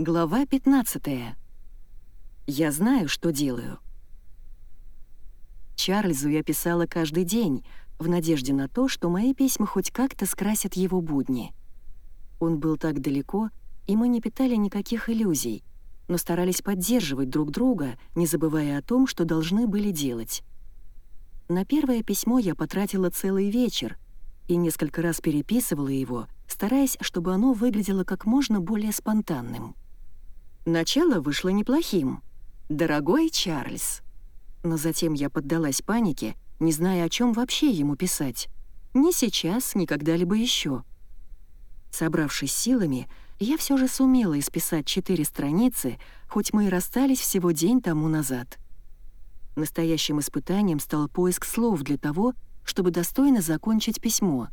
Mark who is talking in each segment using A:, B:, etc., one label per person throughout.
A: Глава 15. Я знаю, что делаю. Чарльзу я писала каждый день, в надежде на то, что мои письма хоть как-то скрасят его будни. Он был так далеко, и мы не питали никаких иллюзий, но старались поддерживать друг друга, не забывая о том, что должны были делать. На первое письмо я потратила целый вечер и несколько раз переписывала его, стараясь, чтобы оно выглядело как можно более спонтанным. Начало вышло неплохим. «Дорогой Чарльз». Но затем я поддалась панике, не зная, о чем вообще ему писать. Ни сейчас, ни когда-либо еще. Собравшись силами, я все же сумела исписать четыре страницы, хоть мы и расстались всего день тому назад. Настоящим испытанием стал поиск слов для того, чтобы достойно закончить письмо.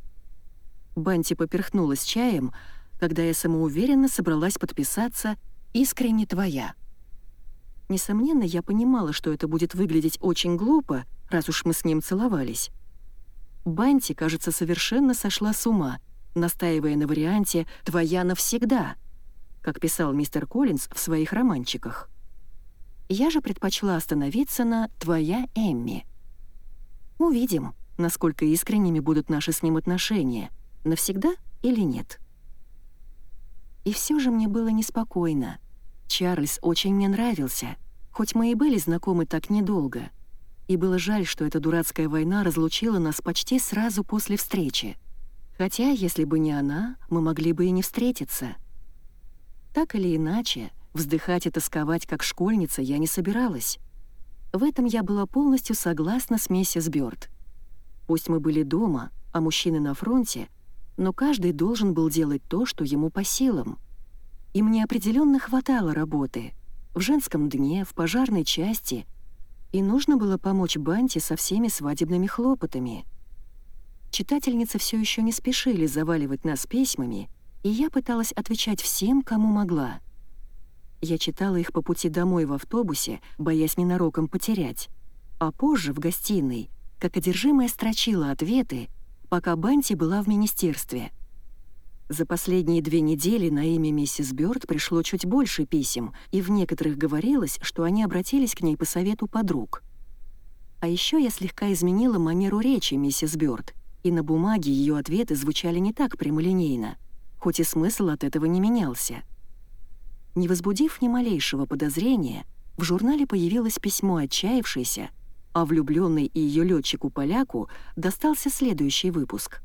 A: Банти поперхнулась чаем, когда я самоуверенно собралась подписаться искренне твоя». Несомненно, я понимала, что это будет выглядеть очень глупо, раз уж мы с ним целовались. Банти, кажется, совершенно сошла с ума, настаивая на варианте «твоя навсегда», как писал мистер Коллинз в своих романчиках. Я же предпочла остановиться на «твоя Эмми». Увидим, насколько искренними будут наши с ним отношения, навсегда или нет. И все же мне было неспокойно. Чарльз очень мне нравился, хоть мы и были знакомы так недолго. И было жаль, что эта дурацкая война разлучила нас почти сразу после встречи. Хотя, если бы не она, мы могли бы и не встретиться. Так или иначе, вздыхать и тосковать как школьница я не собиралась. В этом я была полностью согласна с миссис Бёрд. Пусть мы были дома, а мужчины на фронте, но каждый должен был делать то, что ему по силам — и мне определенно хватало работы. В женском дне, в пожарной части. И нужно было помочь Банти со всеми свадебными хлопотами. Читательницы все еще не спешили заваливать нас письмами, и я пыталась отвечать всем, кому могла. Я читала их по пути домой в автобусе, боясь ненароком потерять. А позже, в гостиной, как одержимая строчила ответы, пока Банти была в министерстве — за последние две недели на имя миссис Бёрд пришло чуть больше писем, и в некоторых говорилось, что они обратились к ней по совету подруг. А еще я слегка изменила манеру речи миссис Бёрд, и на бумаге ее ответы звучали не так прямолинейно, хоть и смысл от этого не менялся. Не возбудив ни малейшего подозрения, в журнале появилось письмо отчаявшейся, а влюбленный и ее летчику-поляку достался следующий выпуск —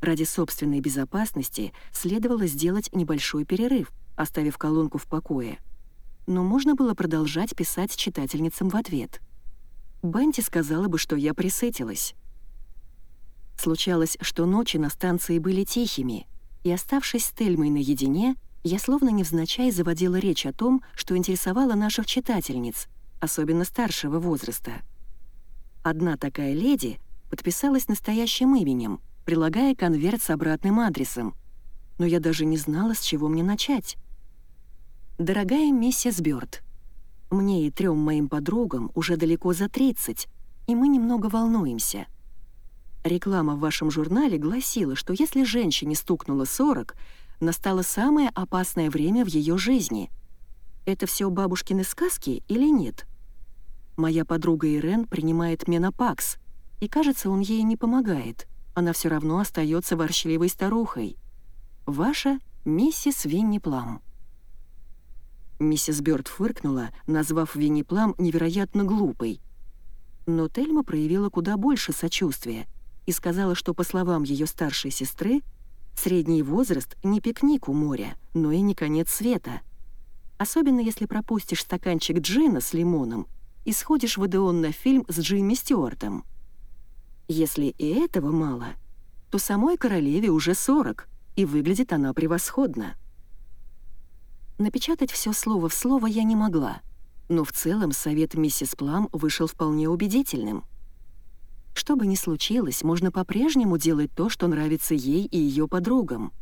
A: Ради собственной безопасности следовало сделать небольшой перерыв, оставив колонку в покое. Но можно было продолжать писать читательницам в ответ. Банти сказала бы, что я присытилась. Случалось, что ночи на станции были тихими, и, оставшись с Тельмой наедине, я словно невзначай заводила речь о том, что интересовало наших читательниц, особенно старшего возраста. Одна такая леди подписалась настоящим именем — прилагая конверт с обратным адресом. Но я даже не знала, с чего мне начать. «Дорогая миссис Бёрд, мне и трем моим подругам уже далеко за 30, и мы немного волнуемся. Реклама в вашем журнале гласила, что если женщине стукнуло 40, настало самое опасное время в ее жизни. Это все бабушкины сказки или нет? Моя подруга Ирен принимает менопакс, и кажется, он ей не помогает она все равно остается ворчливой старухой. Ваша миссис Винни Плам. Миссис Бёрд фыркнула, назвав Винни Плам невероятно глупой. Но Тельма проявила куда больше сочувствия и сказала, что, по словам ее старшей сестры, средний возраст не пикник у моря, но и не конец света. Особенно если пропустишь стаканчик джина с лимоном и сходишь в Одеон на фильм с Джимми Стюартом. Если и этого мало, то самой королеве уже 40, и выглядит она превосходно. Напечатать все слово в слово я не могла, но в целом совет миссис Плам вышел вполне убедительным. Что бы ни случилось, можно по-прежнему делать то, что нравится ей и ее подругам.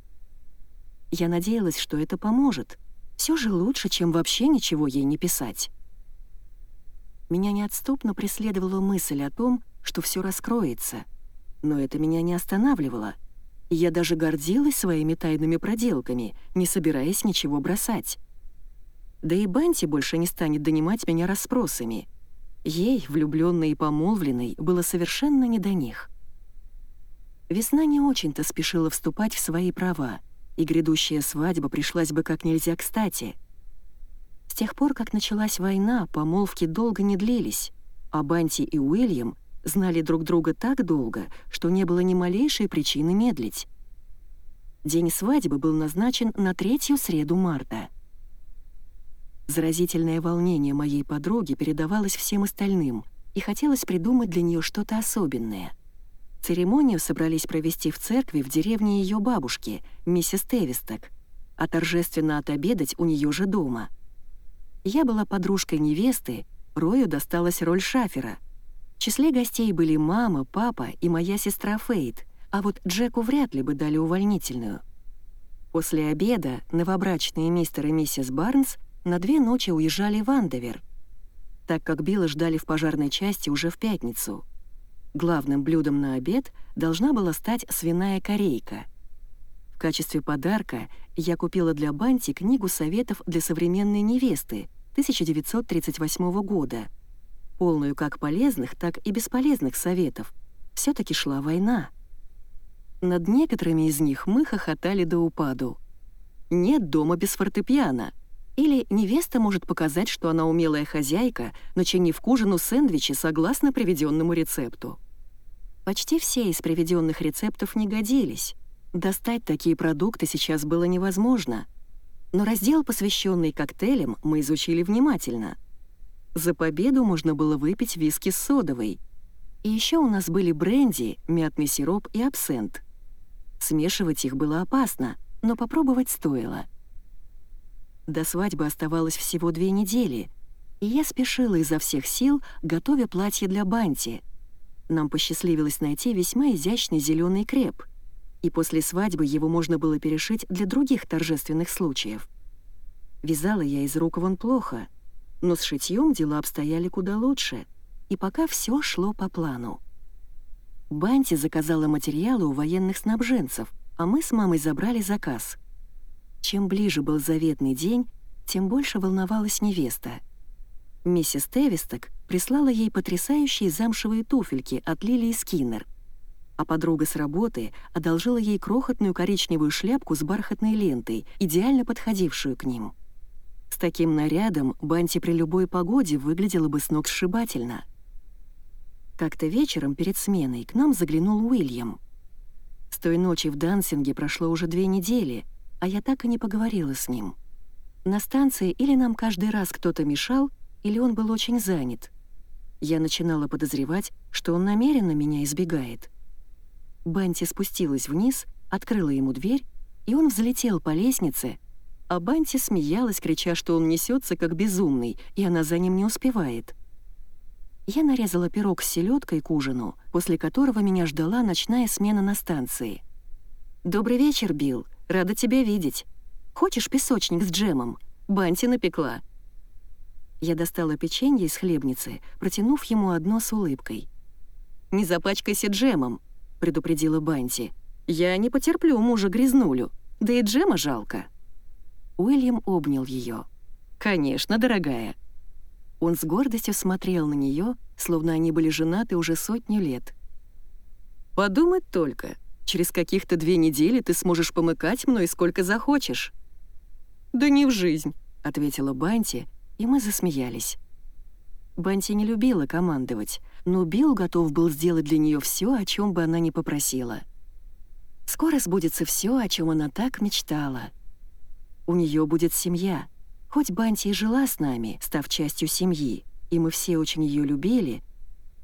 A: Я надеялась, что это поможет. Все же лучше, чем вообще ничего ей не писать. Меня неотступно преследовала мысль о том, что все раскроется. Но это меня не останавливало. Я даже гордилась своими тайными проделками, не собираясь ничего бросать. Да и Банти больше не станет донимать меня расспросами. Ей, влюбленной и помолвленной, было совершенно не до них. Весна не очень-то спешила вступать в свои права, и грядущая свадьба пришлась бы как нельзя кстати. С тех пор, как началась война, помолвки долго не длились, а Банти и Уильям знали друг друга так долго, что не было ни малейшей причины медлить. День свадьбы был назначен на третью среду марта. Заразительное волнение моей подруги передавалось всем остальным, и хотелось придумать для нее что-то особенное — Церемонию собрались провести в церкви в деревне ее бабушки, миссис Тевисток, а торжественно отобедать у нее же дома. Я была подружкой невесты, Рою досталась роль шафера. В числе гостей были мама, папа и моя сестра Фейт, а вот Джеку вряд ли бы дали увольнительную. После обеда новобрачные мистер и миссис Барнс на две ночи уезжали в Андовер, так как Билла ждали в пожарной части уже в пятницу — Главным блюдом на обед должна была стать свиная корейка. В качестве подарка я купила для Банти книгу советов для современной невесты 1938 года, полную как полезных, так и бесполезных советов. все таки шла война. Над некоторыми из них мы хохотали до упаду. «Нет дома без фортепиано», или невеста может показать, что она умелая хозяйка, начинив к ужину сэндвичи согласно приведенному рецепту. Почти все из приведенных рецептов не годились. Достать такие продукты сейчас было невозможно. Но раздел, посвященный коктейлям, мы изучили внимательно. За победу можно было выпить виски с содовой. И еще у нас были бренди, мятный сироп и абсент. Смешивать их было опасно, но попробовать стоило. До свадьбы оставалось всего две недели, и я спешила изо всех сил, готовя платье для Банти — нам посчастливилось найти весьма изящный зеленый креп, и после свадьбы его можно было перешить для других торжественных случаев. Вязала я из рук вон плохо, но с шитьем дела обстояли куда лучше, и пока все шло по плану. Банти заказала материалы у военных снабженцев, а мы с мамой забрали заказ. Чем ближе был заветный день, тем больше волновалась невеста — Миссис Тевисток прислала ей потрясающие замшевые туфельки от Лилии Скиннер, а подруга с работы одолжила ей крохотную коричневую шляпку с бархатной лентой, идеально подходившую к ним. С таким нарядом Банти при любой погоде выглядела бы с ног сшибательно. Как-то вечером перед сменой к нам заглянул Уильям. С той ночи в Дансинге прошло уже две недели, а я так и не поговорила с ним. На станции или нам каждый раз кто-то мешал, или он был очень занят. Я начинала подозревать, что он намеренно меня избегает. Банти спустилась вниз, открыла ему дверь, и он взлетел по лестнице, а Банти смеялась, крича, что он несется как безумный, и она за ним не успевает. Я нарезала пирог с селедкой к ужину, после которого меня ждала ночная смена на станции. «Добрый вечер, Билл. Рада тебя видеть. Хочешь песочник с джемом? Банти напекла. Я достала печенье из хлебницы, протянув ему одно с улыбкой. «Не запачкайся джемом», — предупредила Банти. «Я не потерплю мужа грязнулю, да и джема жалко». Уильям обнял ее. «Конечно, дорогая». Он с гордостью смотрел на нее, словно они были женаты уже сотню лет. «Подумать только, через каких-то две недели ты сможешь помыкать мной сколько захочешь». «Да не в жизнь», — ответила Банти, и мы засмеялись. Банти не любила командовать, но Билл готов был сделать для нее все, о чем бы она ни попросила. Скоро сбудется все, о чем она так мечтала. У нее будет семья. Хоть Банти и жила с нами, став частью семьи, и мы все очень ее любили,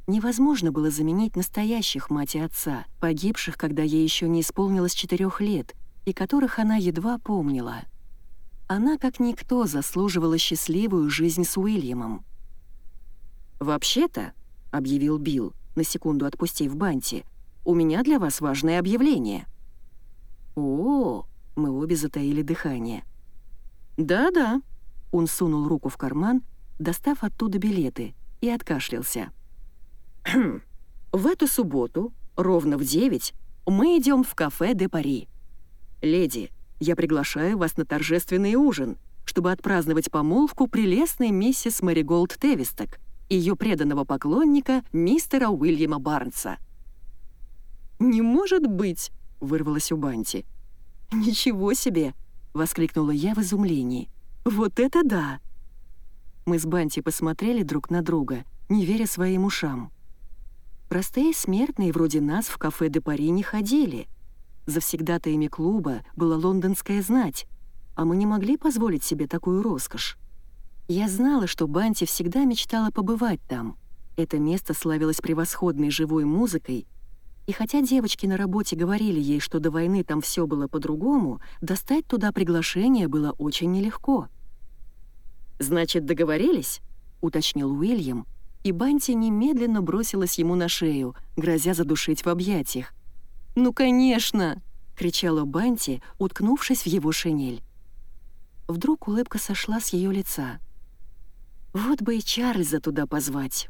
A: невозможно было заменить настоящих мать и отца, погибших, когда ей еще не исполнилось четырех лет, и которых она едва помнила. Она, как никто, заслуживала счастливую жизнь с Уильямом. «Вообще-то», — объявил Билл, на секунду отпустив Банти, «у меня для вас важное объявление». «О, мы обе затаили дыхание. «Да-да», — он сунул руку в карман, достав оттуда билеты, и откашлялся. «В эту субботу, ровно в девять, мы идем в кафе «Де Пари». Леди, я приглашаю вас на торжественный ужин, чтобы отпраздновать помолвку прелестной миссис Мэри Голд Тевисток ее преданного поклонника мистера Уильяма Барнса. «Не может быть!» — вырвалось у Банти. «Ничего себе!» — воскликнула я в изумлении. «Вот это да!» Мы с Банти посмотрели друг на друга, не веря своим ушам. Простые смертные вроде нас в кафе де Пари не ходили. Завсегдатаями клуба была лондонская знать, а мы не могли позволить себе такую роскошь. Я знала, что Банти всегда мечтала побывать там. Это место славилось превосходной живой музыкой, и хотя девочки на работе говорили ей, что до войны там все было по-другому, достать туда приглашение было очень нелегко. «Значит, договорились?» — уточнил Уильям, и Банти немедленно бросилась ему на шею, грозя задушить в объятиях. «Ну, конечно!» — кричала Банти, уткнувшись в его шинель. Вдруг улыбка сошла с ее лица. «Вот бы и Чарльза туда позвать!»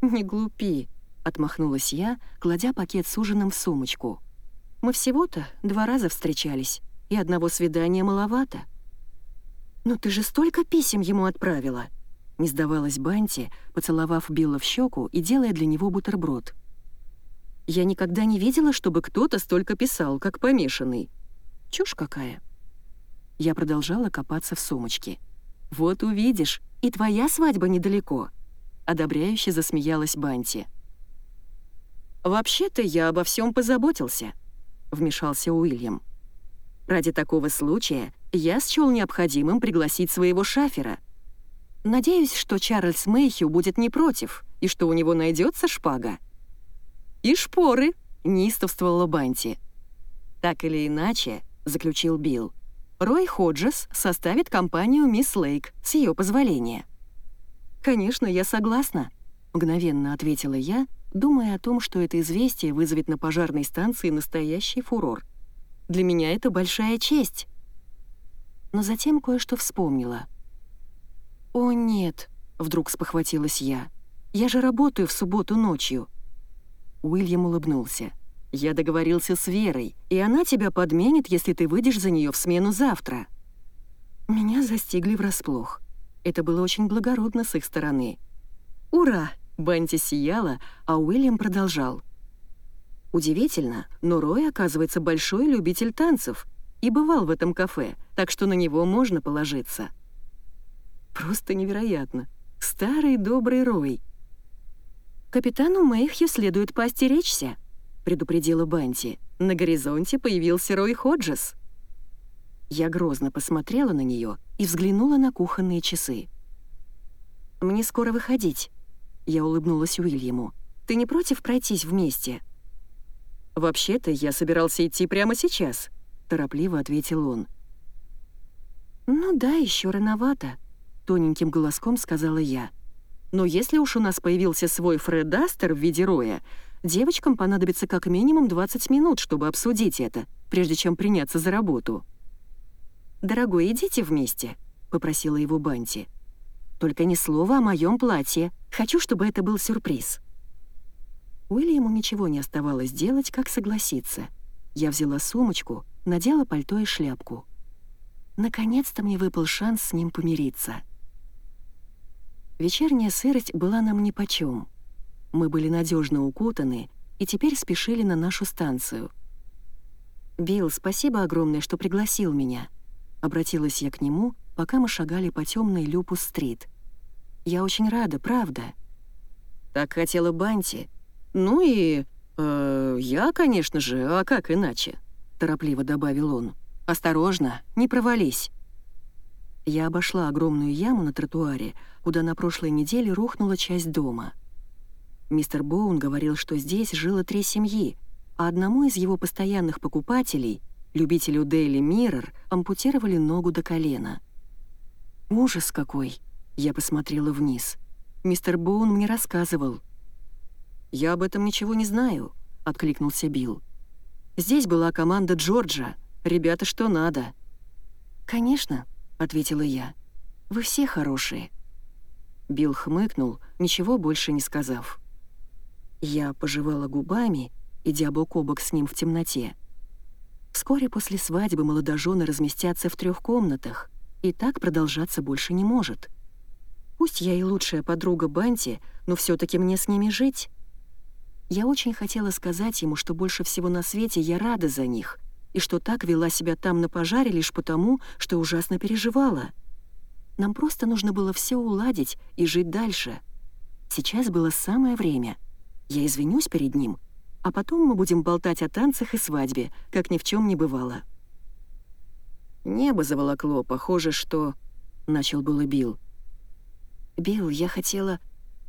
A: «Не глупи!» — отмахнулась я, кладя пакет с ужином в сумочку. «Мы всего-то два раза встречались, и одного свидания маловато». «Но ты же столько писем ему отправила!» Не сдавалась Банти, поцеловав Билла в щеку и делая для него бутерброд. «Я никогда не видела, чтобы кто-то столько писал, как помешанный. Чушь какая!» Я продолжала копаться в сумочке. «Вот увидишь, и твоя свадьба недалеко!» Одобряюще засмеялась Банти. «Вообще-то я обо всем позаботился», — вмешался Уильям. «Ради такого случая я счел необходимым пригласить своего шафера. Надеюсь, что Чарльз Мэйхью будет не против, и что у него найдется шпага». «И шпоры», — неистовствовала Банти. «Так или иначе», — заключил Билл, Рой Ходжес составит компанию «Мисс Лейк» с ее позволения. «Конечно, я согласна», — мгновенно ответила я, думая о том, что это известие вызовет на пожарной станции настоящий фурор. «Для меня это большая честь». Но затем кое-что вспомнила. «О, нет», — вдруг спохватилась я. «Я же работаю в субботу ночью». Уильям улыбнулся. «Я договорился с Верой, и она тебя подменит, если ты выйдешь за нее в смену завтра». Меня застигли врасплох. Это было очень благородно с их стороны. «Ура!» — Банти сияла, а Уильям продолжал. Удивительно, но Рой, оказывается, большой любитель танцев и бывал в этом кафе, так что на него можно положиться. Просто невероятно. Старый добрый Рой. Капитану Мэйхью следует поостеречься. — предупредила Банти. На горизонте появился Рой Ходжес. Я грозно посмотрела на нее и взглянула на кухонные часы. «Мне скоро выходить», — я улыбнулась Уильяму. «Ты не против пройтись вместе?» «Вообще-то я собирался идти прямо сейчас», — торопливо ответил он. «Ну да, еще рановато», — тоненьким голоском сказала я. «Но если уж у нас появился свой Фред Астер в виде Роя, девочкам понадобится как минимум 20 минут, чтобы обсудить это, прежде чем приняться за работу. «Дорогой, идите вместе», — попросила его Банти. «Только ни слова о моем платье. Хочу, чтобы это был сюрприз». Уильяму ничего не оставалось делать, как согласиться. Я взяла сумочку, надела пальто и шляпку. Наконец-то мне выпал шанс с ним помириться. Вечерняя сырость была нам нипочем. Мы были надежно укутаны и теперь спешили на нашу станцию. «Билл, спасибо огромное, что пригласил меня», — обратилась я к нему, пока мы шагали по темной Люпус-стрит. «Я очень рада, правда». «Так хотела Банти. Ну и... Э, я, конечно же, а как иначе?» — торопливо добавил он. «Осторожно, не провались». Я обошла огромную яму на тротуаре, куда на прошлой неделе рухнула часть дома — Мистер Боун говорил, что здесь жило три семьи, а одному из его постоянных покупателей, любителю Daily Mirror, ампутировали ногу до колена. «Ужас какой!» — я посмотрела вниз. «Мистер Боун мне рассказывал». «Я об этом ничего не знаю», — откликнулся Билл. «Здесь была команда Джорджа. Ребята, что надо». «Конечно», — ответила я. «Вы все хорошие». Билл хмыкнул, ничего больше не сказав. Я пожевала губами, идя бок о бок с ним в темноте. Вскоре после свадьбы молодожены разместятся в трех комнатах. И так продолжаться больше не может. Пусть я и лучшая подруга Банти, но все таки мне с ними жить. Я очень хотела сказать ему, что больше всего на свете я рада за них, и что так вела себя там на пожаре лишь потому, что ужасно переживала. Нам просто нужно было все уладить и жить дальше. Сейчас было самое время. Я извинюсь перед ним, а потом мы будем болтать о танцах и свадьбе, как ни в чем не бывало. Небо заволокло, похоже, что... Начал было Билл. «Билл, я хотела...»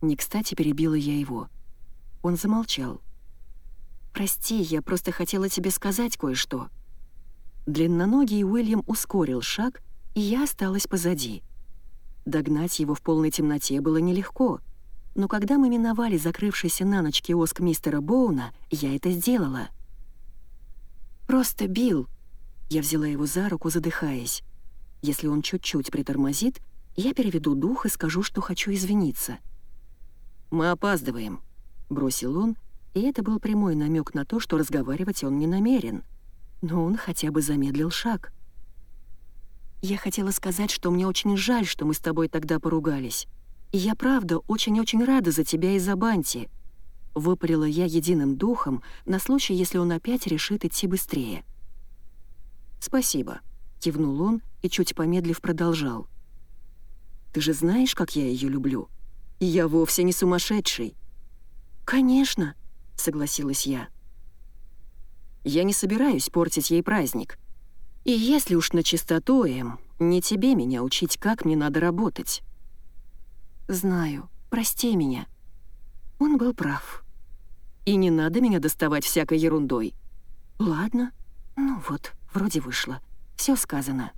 A: Не кстати перебила я его. Он замолчал. «Прости, я просто хотела тебе сказать кое-что». Длинноногий Уильям ускорил шаг, и я осталась позади. Догнать его в полной темноте было нелегко, но когда мы миновали закрывшийся на ночь киоск мистера Боуна, я это сделала. «Просто Билл!» Я взяла его за руку, задыхаясь. Если он чуть-чуть притормозит, я переведу дух и скажу, что хочу извиниться. «Мы опаздываем», — бросил он, и это был прямой намек на то, что разговаривать он не намерен. Но он хотя бы замедлил шаг. «Я хотела сказать, что мне очень жаль, что мы с тобой тогда поругались. И я правда очень-очень рада за тебя и за Банти», — выпалила я единым духом на случай, если он опять решит идти быстрее. «Спасибо», — кивнул он и, чуть помедлив, продолжал. «Ты же знаешь, как я ее люблю? И я вовсе не сумасшедший». «Конечно», — согласилась я. «Я не собираюсь портить ей праздник. И если уж на чистоту, Эм, не тебе меня учить, как мне надо работать». «Знаю. Прости меня». Он был прав. «И не надо меня доставать всякой ерундой». «Ладно. Ну вот, вроде вышло. Все сказано».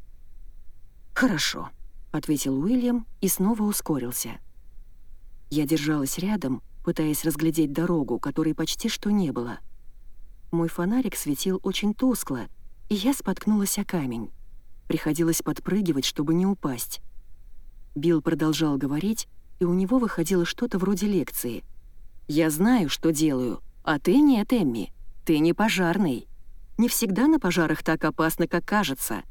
A: «Хорошо», — ответил Уильям и снова ускорился. Я держалась рядом, пытаясь разглядеть дорогу, которой почти что не было. Мой фонарик светил очень тускло, и я споткнулась о камень. Приходилось подпрыгивать, чтобы не упасть. Билл продолжал говорить, и у него выходило что-то вроде лекции. «Я знаю, что делаю, а ты нет, Эмми. Ты не пожарный. Не всегда на пожарах так опасно, как кажется».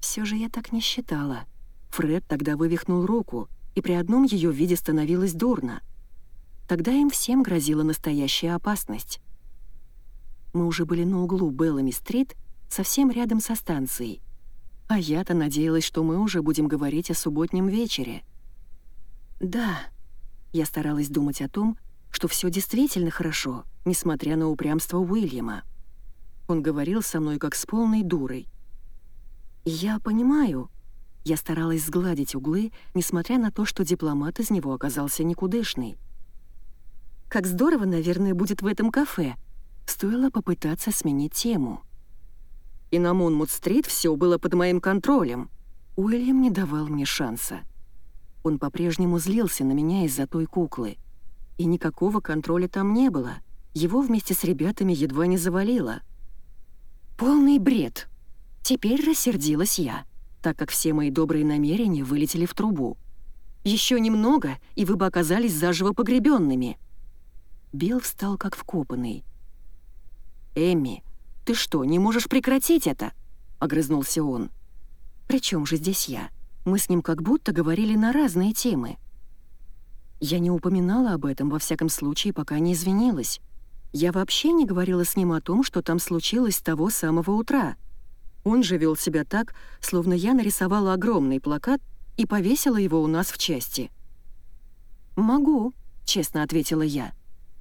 A: Все же я так не считала. Фред тогда вывихнул руку, и при одном ее виде становилось дурно. Тогда им всем грозила настоящая опасность. Мы уже были на углу Беллами-стрит, совсем рядом со станцией. А я-то надеялась, что мы уже будем говорить о субботнем вечере. Да, я старалась думать о том, что все действительно хорошо, несмотря на упрямство Уильяма. Он говорил со мной как с полной дурой. «Я понимаю». Я старалась сгладить углы, несмотря на то, что дипломат из него оказался никудышный. Как здорово, наверное, будет в этом кафе. Стоило попытаться сменить тему. И на Монмут-стрит все было под моим контролем. Уильям не давал мне шанса. Он по-прежнему злился на меня из-за той куклы. И никакого контроля там не было. Его вместе с ребятами едва не завалило. Полный бред. Теперь рассердилась я, так как все мои добрые намерения вылетели в трубу. Еще немного, и вы бы оказались заживо погребенными. Билл встал как вкопанный. «Эмми, ты что, не можешь прекратить это?» — огрызнулся он. «При чем же здесь я? Мы с ним как будто говорили на разные темы». Я не упоминала об этом, во всяком случае, пока не извинилась. Я вообще не говорила с ним о том, что там случилось с того самого утра. Он же вел себя так, словно я нарисовала огромный плакат и повесила его у нас в части. «Могу», — честно ответила я.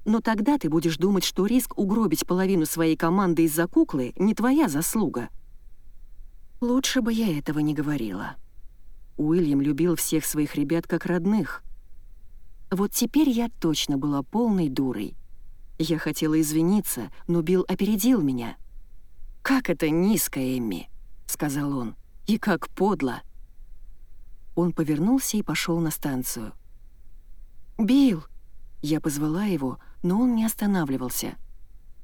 A: Но тогда ты будешь думать, что риск угробить половину своей команды из-за куклы не твоя заслуга. Лучше бы я этого не говорила. Уильям любил всех своих ребят как родных. Вот теперь я точно была полной дурой. Я хотела извиниться, но Билл опередил меня. «Как это низко, Эмми!» — сказал он. «И как подло!» Он повернулся и пошел на станцию. «Билл!» Я позвала его, но он не останавливался.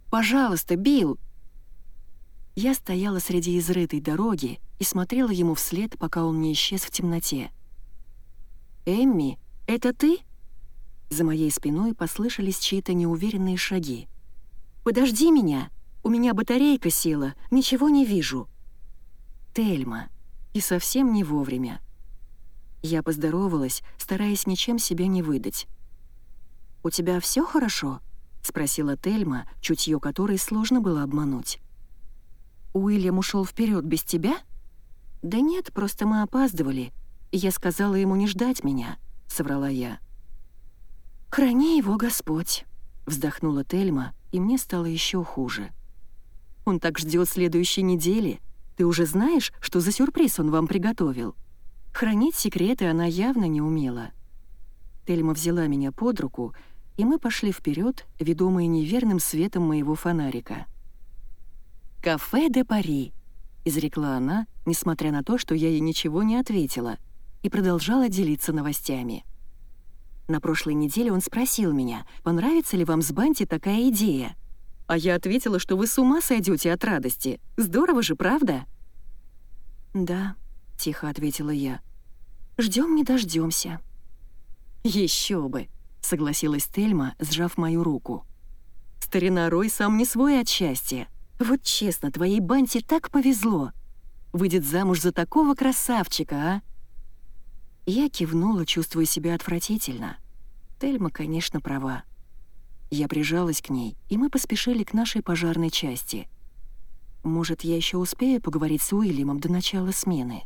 A: «Пожалуйста, Билл!» Я стояла среди изрытой дороги и смотрела ему вслед, пока он не исчез в темноте. «Эмми, это ты?» За моей спиной послышались чьи-то неуверенные шаги. «Подожди меня! У меня батарейка села, ничего не вижу!» «Тельма!» И совсем не вовремя. Я поздоровалась, стараясь ничем себя не выдать. «У тебя все хорошо?» — спросила Тельма, чутье которой сложно было обмануть. «Уильям ушел вперед без тебя?» «Да нет, просто мы опаздывали. Я сказала ему не ждать меня», — соврала я. «Храни его Господь», — вздохнула Тельма, и мне стало еще хуже. «Он так ждет следующей недели. Ты уже знаешь, что за сюрприз он вам приготовил?» Хранить секреты она явно не умела. Тельма взяла меня под руку, и мы пошли вперед, ведомые неверным светом моего фонарика. «Кафе де Пари», — изрекла она, несмотря на то, что я ей ничего не ответила, и продолжала делиться новостями. На прошлой неделе он спросил меня, понравится ли вам с Банти такая идея. А я ответила, что вы с ума сойдете от радости. Здорово же, правда? «Да», — тихо ответила я. Ждем не дождемся. Еще бы, согласилась Тельма, сжав мою руку. Старина Рой сам не свой от счастья. Вот честно, твоей Банти так повезло. Выйдет замуж за такого красавчика, а? Я кивнула, чувствуя себя отвратительно. Тельма, конечно, права. Я прижалась к ней, и мы поспешили к нашей пожарной части. Может, я еще успею поговорить с Уильямом до начала смены?»